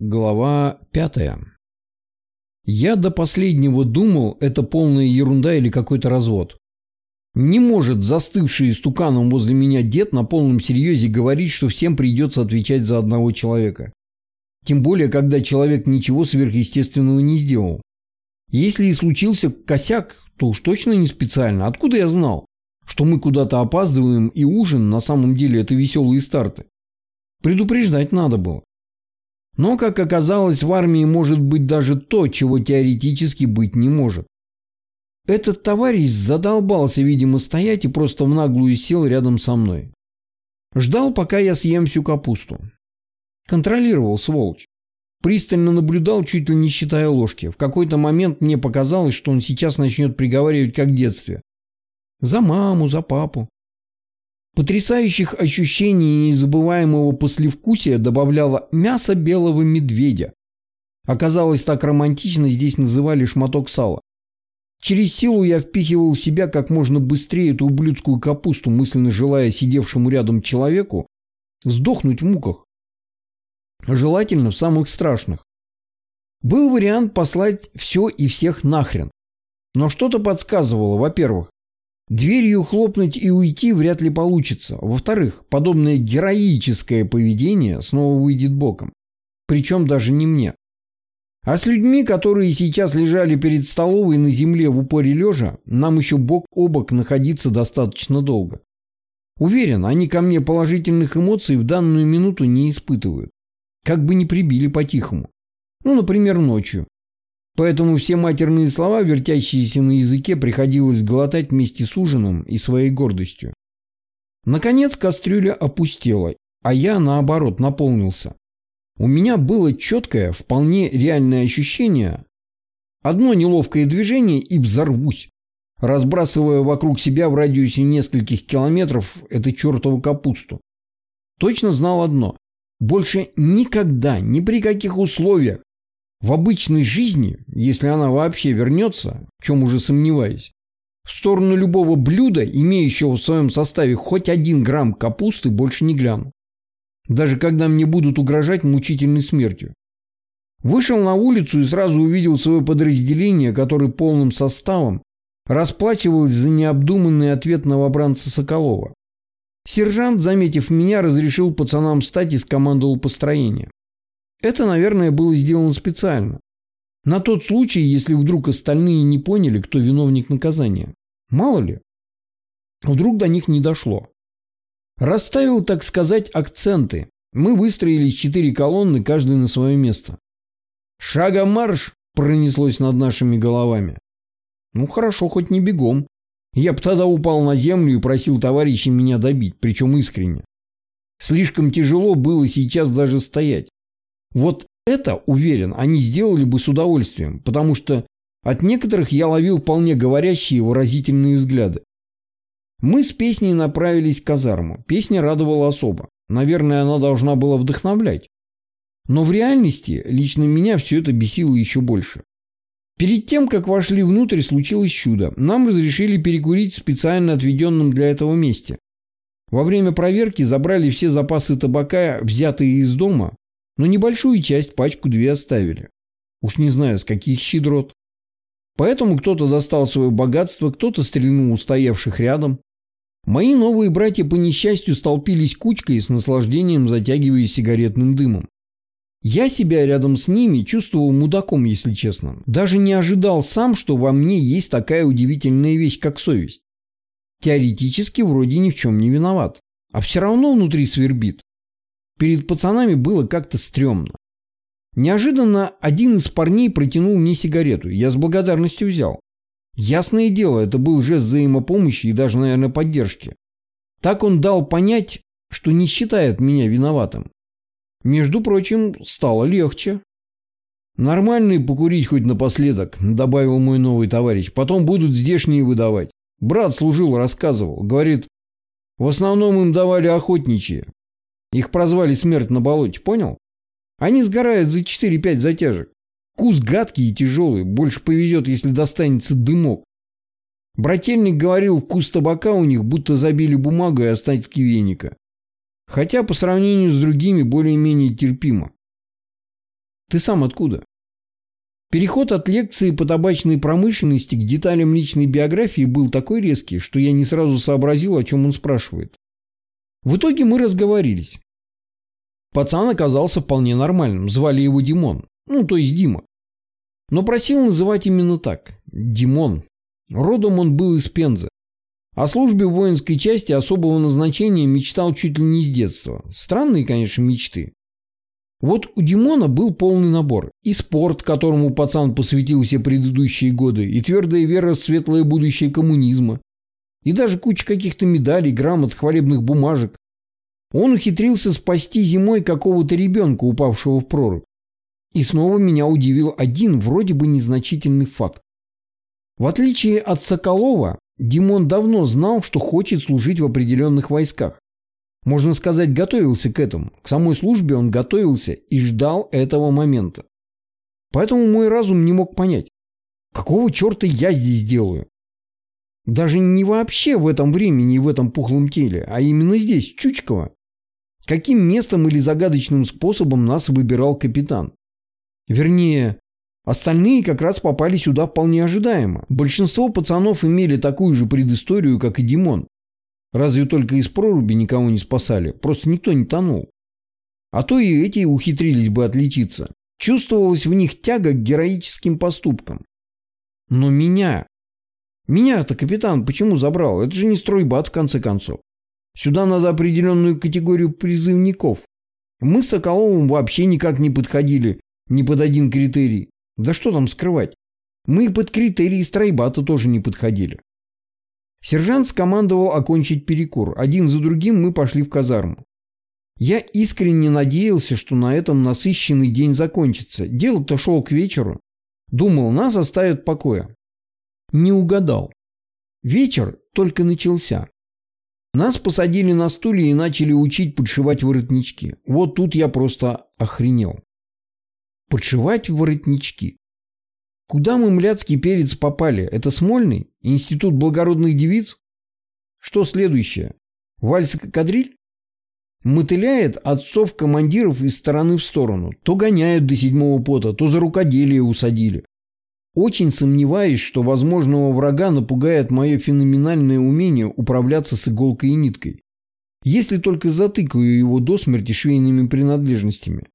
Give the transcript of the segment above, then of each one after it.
Глава пятая. Я до последнего думал, это полная ерунда или какой-то развод. Не может застывший стуканом возле меня дед на полном серьезе говорить, что всем придется отвечать за одного человека. Тем более, когда человек ничего сверхъестественного не сделал. Если и случился косяк, то уж точно не специально. Откуда я знал, что мы куда-то опаздываем и ужин на самом деле это веселые старты? Предупреждать надо было. Но, как оказалось, в армии может быть даже то, чего теоретически быть не может. Этот товарищ задолбался, видимо, стоять и просто в наглую сел рядом со мной. Ждал, пока я съем всю капусту. Контролировал, сволочь. Пристально наблюдал, чуть ли не считая ложки. В какой-то момент мне показалось, что он сейчас начнет приговаривать, как детстве. За маму, за папу. Потрясающих ощущений и незабываемого послевкусия добавляло мясо белого медведя. Оказалось, так романтично здесь называли шматок сала. Через силу я впихивал в себя как можно быстрее эту ублюдскую капусту, мысленно желая сидевшему рядом человеку сдохнуть в муках. Желательно в самых страшных. Был вариант послать все и всех нахрен. Но что-то подсказывало, во-первых, Дверью хлопнуть и уйти вряд ли получится. Во-вторых, подобное героическое поведение снова выйдет боком. Причем даже не мне. А с людьми, которые сейчас лежали перед столовой на земле в упоре лежа, нам еще бок о бок находиться достаточно долго. Уверен, они ко мне положительных эмоций в данную минуту не испытывают. Как бы не прибили по-тихому. Ну, например, ночью. Поэтому все матерные слова, вертящиеся на языке, приходилось глотать вместе с ужином и своей гордостью. Наконец кастрюля опустела, а я, наоборот, наполнился. У меня было четкое, вполне реальное ощущение. Одно неловкое движение и взорвусь, разбрасывая вокруг себя в радиусе нескольких километров эту чертову капусту. Точно знал одно. Больше никогда, ни при каких условиях в обычной жизни, если она вообще вернется, в чем уже сомневаюсь, в сторону любого блюда, имеющего в своем составе хоть один грамм капусты, больше не гляну. Даже когда мне будут угрожать мучительной смертью. Вышел на улицу и сразу увидел свое подразделение, которое полным составом расплачивалось за необдуманный ответ новобранца Соколова. Сержант, заметив меня, разрешил пацанам встать и скомандовал построение. Это, наверное, было сделано специально. На тот случай, если вдруг остальные не поняли, кто виновник наказания. Мало ли. Вдруг до них не дошло. Расставил, так сказать, акценты. Мы выстроились четыре колонны, каждый на свое место. «Шагом марш!» пронеслось над нашими головами. Ну хорошо, хоть не бегом. Я бы тогда упал на землю и просил товарищей меня добить, причем искренне. Слишком тяжело было сейчас даже стоять. Вот это, уверен, они сделали бы с удовольствием, потому что от некоторых я ловил вполне говорящие выразительные взгляды. Мы с песней направились к казарму. Песня радовала особо. Наверное, она должна была вдохновлять. Но в реальности лично меня все это бесило еще больше. Перед тем, как вошли внутрь, случилось чудо. Нам разрешили перекурить в специально отведенном для этого месте. Во время проверки забрали все запасы табака, взятые из дома, но небольшую часть, пачку-две оставили. Уж не знаю, с каких щедрот. Поэтому кто-то достал свое богатство, кто-то стрельнул устоявших рядом. Мои новые братья по несчастью столпились кучкой с наслаждением затягивая сигаретным дымом. Я себя рядом с ними чувствовал мудаком, если честно. Даже не ожидал сам, что во мне есть такая удивительная вещь, как совесть. Теоретически вроде ни в чем не виноват. А все равно внутри свербит. Перед пацанами было как-то стрёмно. Неожиданно один из парней протянул мне сигарету. Я с благодарностью взял. Ясное дело, это был жест взаимопомощи и даже, наверное, поддержки. Так он дал понять, что не считает меня виноватым. Между прочим, стало легче. «Нормальный покурить хоть напоследок», — добавил мой новый товарищ. «Потом будут здешние выдавать. Брат служил, рассказывал. Говорит, в основном им давали охотничьи. Их прозвали «Смерть на болоте», понял? Они сгорают за 4-5 затяжек. Кус гадкий и тяжелый. Больше повезет, если достанется дымок. Брательник говорил, вкус табака у них будто забили бумагу и остатки веника. Хотя по сравнению с другими более-менее терпимо. Ты сам откуда? Переход от лекции по табачной промышленности к деталям личной биографии был такой резкий, что я не сразу сообразил, о чем он спрашивает. В итоге мы разговорились. Пацан оказался вполне нормальным, звали его Димон, ну то есть Дима. Но просил называть именно так – Димон. Родом он был из Пензы. О службе в воинской части особого назначения мечтал чуть ли не с детства. Странные, конечно, мечты. Вот у Димона был полный набор. И спорт, которому пацан посвятил все предыдущие годы, и твердая вера в светлое будущее коммунизма, и даже куча каких-то медалей, грамот, хвалебных бумажек. Он ухитрился спасти зимой какого-то ребенка, упавшего в прорубь. И снова меня удивил один вроде бы незначительный факт. В отличие от Соколова, Димон давно знал, что хочет служить в определенных войсках. Можно сказать, готовился к этому. К самой службе он готовился и ждал этого момента. Поэтому мой разум не мог понять, какого черта я здесь делаю. Даже не вообще в этом времени и в этом пухлом теле, а именно здесь, Чучково. Каким местом или загадочным способом нас выбирал капитан? Вернее, остальные как раз попали сюда вполне ожидаемо. Большинство пацанов имели такую же предысторию, как и Димон. Разве только из проруби никого не спасали, просто никто не тонул. А то и эти ухитрились бы отличиться. Чувствовалась в них тяга к героическим поступкам. Но меня... Меня-то капитан почему забрал? Это же не стройбат, в конце концов. Сюда надо определенную категорию призывников. Мы с Соколовым вообще никак не подходили ни под один критерий. Да что там скрывать? Мы и под критерии стройбата тоже не подходили. Сержант скомандовал окончить перекур. Один за другим мы пошли в казарму. Я искренне надеялся, что на этом насыщенный день закончится. Дело-то шло к вечеру. Думал, нас оставят в покое. Не угадал. Вечер только начался. Нас посадили на стулья и начали учить подшивать воротнички. Вот тут я просто охренел. Подшивать воротнички. Куда мы, мляцкий перец, попали? Это Смольный? Институт благородных девиц? Что следующее? Вальс-кадриль? Мотыляет отцов-командиров из стороны в сторону. То гоняют до седьмого пота, то за рукоделие усадили. Очень сомневаюсь, что возможного врага напугает мое феноменальное умение управляться с иголкой и ниткой. Если только затыкаю его до смерти швейными принадлежностями.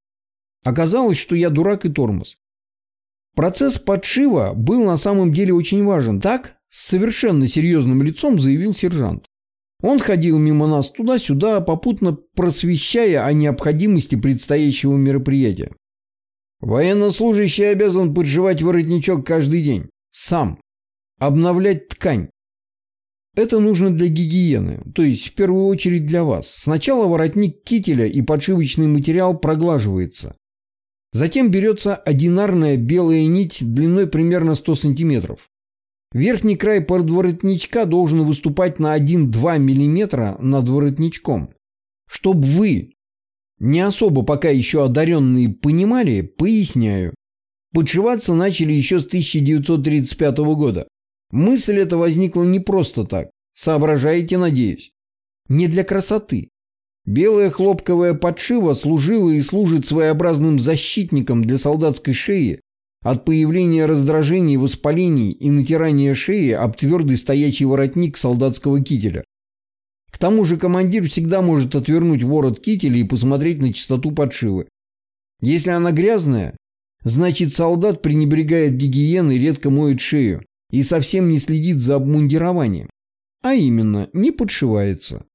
Оказалось, что я дурак и тормоз. Процесс подшива был на самом деле очень важен. Так, с совершенно серьезным лицом заявил сержант. Он ходил мимо нас туда-сюда, попутно просвещая о необходимости предстоящего мероприятия. Военнослужащий обязан подживать воротничок каждый день. Сам. Обновлять ткань. Это нужно для гигиены, то есть в первую очередь для вас. Сначала воротник кителя и подшивочный материал проглаживается. Затем берется одинарная белая нить длиной примерно 100 см. Верхний край подворотничка должен выступать на 1-2 мм над воротничком. Чтобы вы, не особо пока еще одаренные, понимали, поясняю. Подшиваться начали еще с 1935 года. Мысль эта возникла не просто так. Соображаете, надеюсь. Не для красоты. Белая хлопковая подшива служила и служит своеобразным защитником для солдатской шеи от появления раздражений, воспалений и натирания шеи об твердый стоячий воротник солдатского кителя. К тому же командир всегда может отвернуть ворот кителя и посмотреть на чистоту подшивы. Если она грязная, значит солдат пренебрегает гигиеной, редко моет шею и совсем не следит за обмундированием. А именно, не подшивается.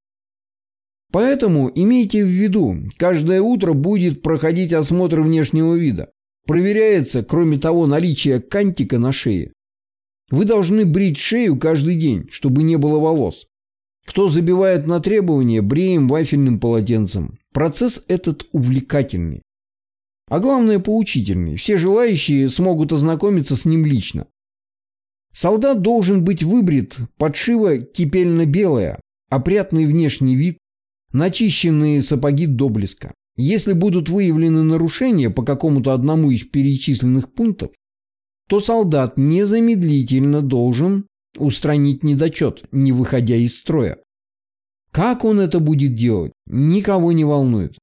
Поэтому имейте в виду, каждое утро будет проходить осмотр внешнего вида. Проверяется, кроме того, наличие кантика на шее. Вы должны брить шею каждый день, чтобы не было волос. Кто забивает на требования, бреем вафельным полотенцем. Процесс этот увлекательный. А главное, поучительный. Все желающие смогут ознакомиться с ним лично. Солдат должен быть выбрит, подшива кипельно-белая, опрятный внешний вид, начищенные сапоги до блеска. Если будут выявлены нарушения по какому-то одному из перечисленных пунктов, то солдат незамедлительно должен устранить недочет, не выходя из строя. Как он это будет делать, никого не волнует.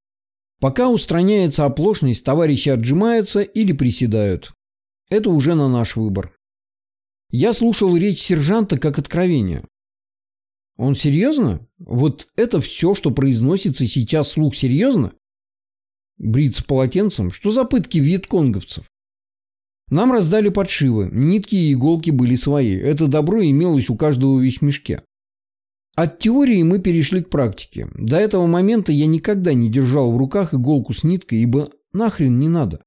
Пока устраняется оплошность, товарищи отжимаются или приседают. Это уже на наш выбор. Я слушал речь сержанта как откровение. Он серьезно? Вот это все, что произносится сейчас слух, серьезно? Бриться полотенцем? Что за пытки вьетконговцев? Нам раздали подшивы, нитки и иголки были свои. Это добро имелось у каждого в вещмешке. От теории мы перешли к практике. До этого момента я никогда не держал в руках иголку с ниткой, ибо нахрен не надо.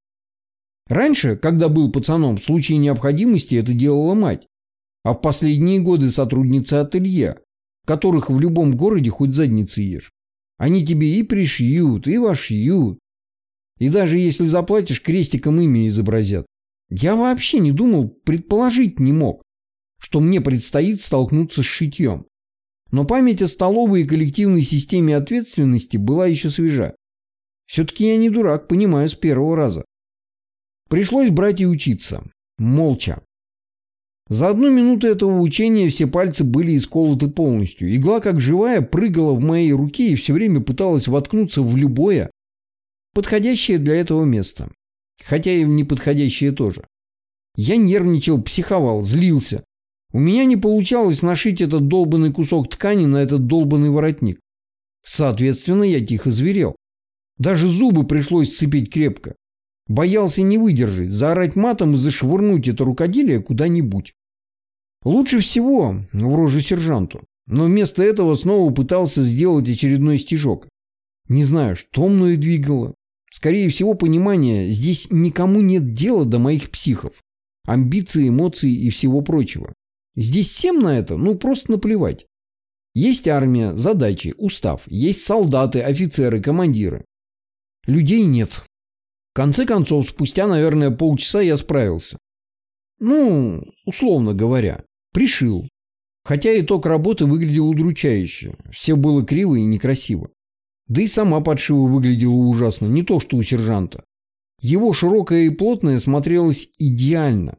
Раньше, когда был пацаном, в случае необходимости это делала мать, а в последние годы сотрудница ателье, которых в любом городе хоть задницы ешь. Они тебе и пришьют, и вошьют. И даже если заплатишь, крестиком имя изобразят. Я вообще не думал, предположить не мог, что мне предстоит столкнуться с шитьем. Но память о столовой и коллективной системе ответственности была еще свежа. Все-таки я не дурак, понимаю с первого раза. Пришлось брать и учиться. Молча. За одну минуту этого учения все пальцы были исколоты полностью. Игла, как живая, прыгала в моей руке и все время пыталась воткнуться в любое, подходящее для этого место. Хотя и в неподходящее тоже. Я нервничал, психовал, злился. У меня не получалось нашить этот долбанный кусок ткани на этот долбанный воротник. Соответственно, я тихо зверел. Даже зубы пришлось сцепить крепко. Боялся не выдержать, заорать матом и зашвырнуть это рукоделие куда-нибудь. Лучше всего в рожу сержанту. Но вместо этого снова пытался сделать очередной стежок. Не знаю, что мною двигало. Скорее всего, понимание, здесь никому нет дела до моих психов. Амбиции, эмоции и всего прочего. Здесь всем на это, ну, просто наплевать. Есть армия, задачи, устав. Есть солдаты, офицеры, командиры. Людей нет. В конце концов, спустя, наверное, полчаса я справился. Ну, условно говоря, пришил. Хотя итог работы выглядел удручающе. Все было криво и некрасиво. Да и сама подшива выглядела ужасно, не то что у сержанта. Его широкое и плотное смотрелось идеально.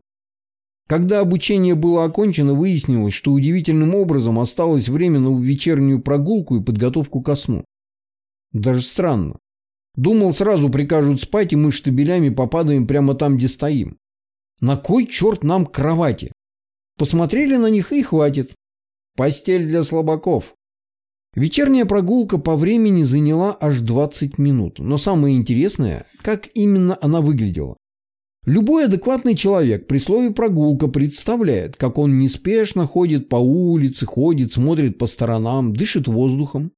Когда обучение было окончено, выяснилось, что удивительным образом осталось время на вечернюю прогулку и подготовку ко сну. Даже странно. Думал, сразу прикажут спать, и мы штабелями попадаем прямо там, где стоим. На кой черт нам кровати? Посмотрели на них и хватит. Постель для слабаков. Вечерняя прогулка по времени заняла аж 20 минут. Но самое интересное, как именно она выглядела. Любой адекватный человек при слове «прогулка» представляет, как он неспешно ходит по улице, ходит, смотрит по сторонам, дышит воздухом.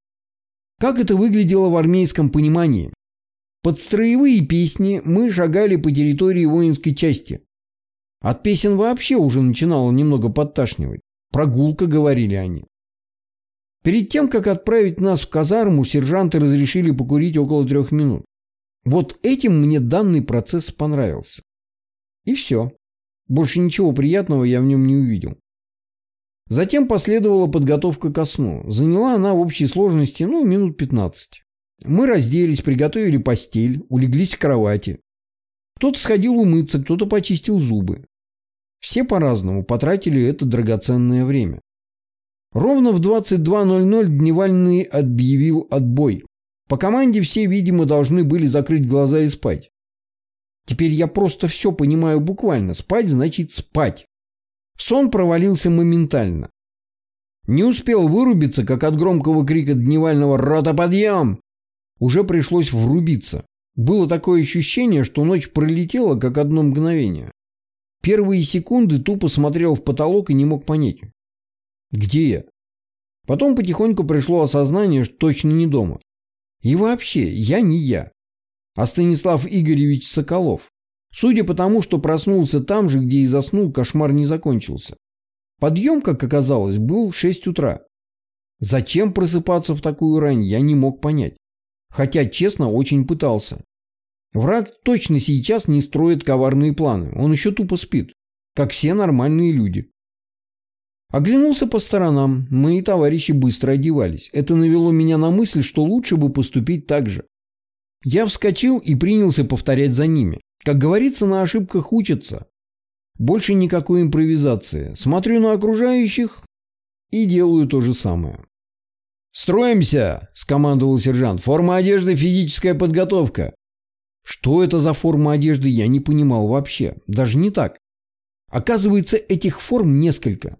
Как это выглядело в армейском понимании? Под строевые песни мы шагали по территории воинской части. От песен вообще уже начинало немного подташнивать. Прогулка, говорили они. Перед тем, как отправить нас в казарму, сержанты разрешили покурить около трех минут. Вот этим мне данный процесс понравился. И все. Больше ничего приятного я в нем не увидел. Затем последовала подготовка ко сну. Заняла она в общей сложности, ну, минут 15. Мы разделись, приготовили постель, улеглись в кровати. Кто-то сходил умыться, кто-то почистил зубы. Все по-разному потратили это драгоценное время. Ровно в 22.00 Дневальный объявил отбой. По команде все, видимо, должны были закрыть глаза и спать. Теперь я просто все понимаю буквально. Спать значит спать. Сон провалился моментально. Не успел вырубиться, как от громкого крика дневального «Рота, подъем!» уже пришлось врубиться. Было такое ощущение, что ночь пролетела, как одно мгновение. Первые секунды тупо смотрел в потолок и не мог понять. Где я? Потом потихоньку пришло осознание, что точно не дома. И вообще, я не я а Станислав Игоревич Соколов. Судя по тому, что проснулся там же, где и заснул, кошмар не закончился. Подъем, как оказалось, был в 6 утра. Зачем просыпаться в такую рань, я не мог понять. Хотя, честно, очень пытался. Враг точно сейчас не строит коварные планы, он еще тупо спит, как все нормальные люди. Оглянулся по сторонам, мои товарищи быстро одевались. Это навело меня на мысль, что лучше бы поступить так же. Я вскочил и принялся повторять за ними. Как говорится, на ошибках учатся. Больше никакой импровизации. Смотрю на окружающих и делаю то же самое. «Строимся!» – скомандовал сержант. «Форма одежды – физическая подготовка». Что это за форма одежды, я не понимал вообще. Даже не так. Оказывается, этих форм несколько.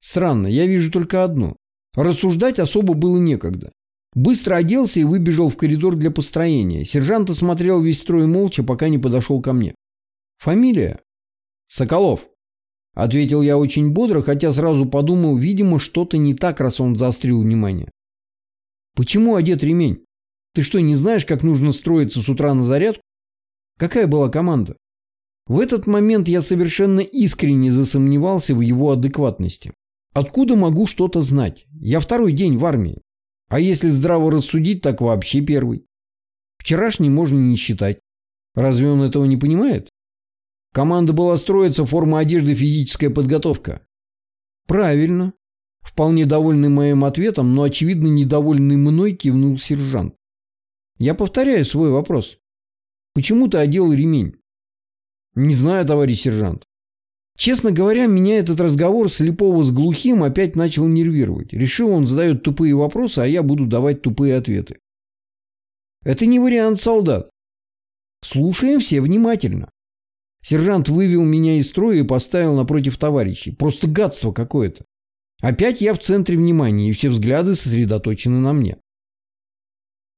Странно, я вижу только одну. Рассуждать особо было некогда. Быстро оделся и выбежал в коридор для построения. Сержант осмотрел весь строй молча, пока не подошел ко мне. «Фамилия?» «Соколов», — ответил я очень бодро, хотя сразу подумал, видимо, что-то не так, раз он заострил внимание. «Почему одет ремень? Ты что, не знаешь, как нужно строиться с утра на зарядку? Какая была команда?» В этот момент я совершенно искренне засомневался в его адекватности. Откуда могу что-то знать? Я второй день в армии. А если здраво рассудить, так вообще первый. Вчерашний можно не считать. Разве он этого не понимает? Команда была строиться, форма одежды, физическая подготовка. Правильно. Вполне довольный моим ответом, но очевидно недовольный мной кивнул сержант. Я повторяю свой вопрос. Почему ты одел ремень? Не знаю, товарищ сержант. Честно говоря, меня этот разговор слепого с глухим опять начал нервировать. Решил, он задает тупые вопросы, а я буду давать тупые ответы. Это не вариант, солдат. Слушаем все внимательно. Сержант вывел меня из строя и поставил напротив товарищей. Просто гадство какое-то. Опять я в центре внимания, и все взгляды сосредоточены на мне.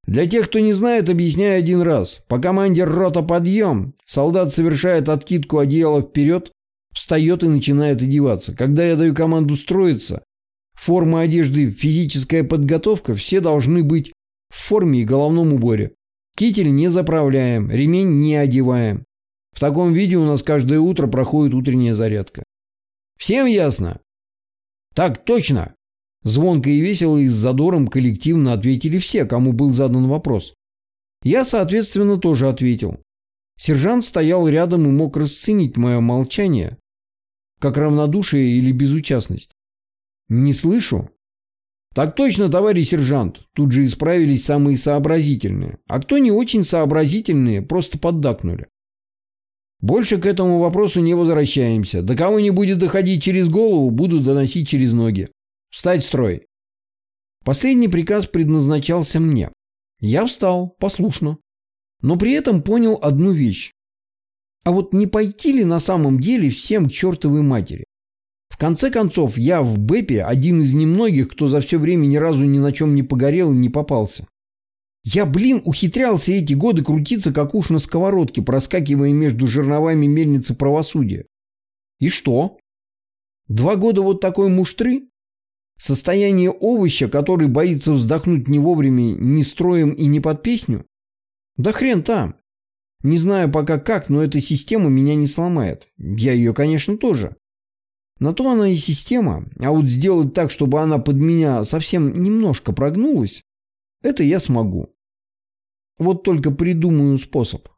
Для тех, кто не знает, объясняю один раз. По команде «Рота подъем» солдат совершает откидку одеяла вперед, Встает и начинает одеваться. Когда я даю команду строиться, форма одежды, физическая подготовка, все должны быть в форме и головном уборе. Китель не заправляем, ремень не одеваем. В таком виде у нас каждое утро проходит утренняя зарядка. Всем ясно? Так точно. Звонко и весело и с задором коллективно ответили все, кому был задан вопрос. Я, соответственно, тоже ответил. Сержант стоял рядом и мог расценить мое молчание, как равнодушие или безучастность. «Не слышу». «Так точно, товарищ сержант!» Тут же исправились самые сообразительные. А кто не очень сообразительные, просто поддакнули. Больше к этому вопросу не возвращаемся. До кого не будет доходить через голову, буду доносить через ноги. Встать в строй. Последний приказ предназначался мне. Я встал, послушно. Но при этом понял одну вещь. А вот не пойти ли на самом деле всем к чертовой матери? В конце концов, я в БЭПе один из немногих, кто за все время ни разу ни на чем не погорел и не попался. Я, блин, ухитрялся эти годы крутиться, как уж на сковородке, проскакивая между жерновами мельницы правосудия. И что? Два года вот такой муштры? Состояние овоща, который боится вздохнуть не вовремя, не строем и не под песню? Да хрен там. Не знаю пока как, но эта система меня не сломает. Я ее, конечно, тоже. На то она и система, а вот сделать так, чтобы она под меня совсем немножко прогнулась, это я смогу. Вот только придумаю способ.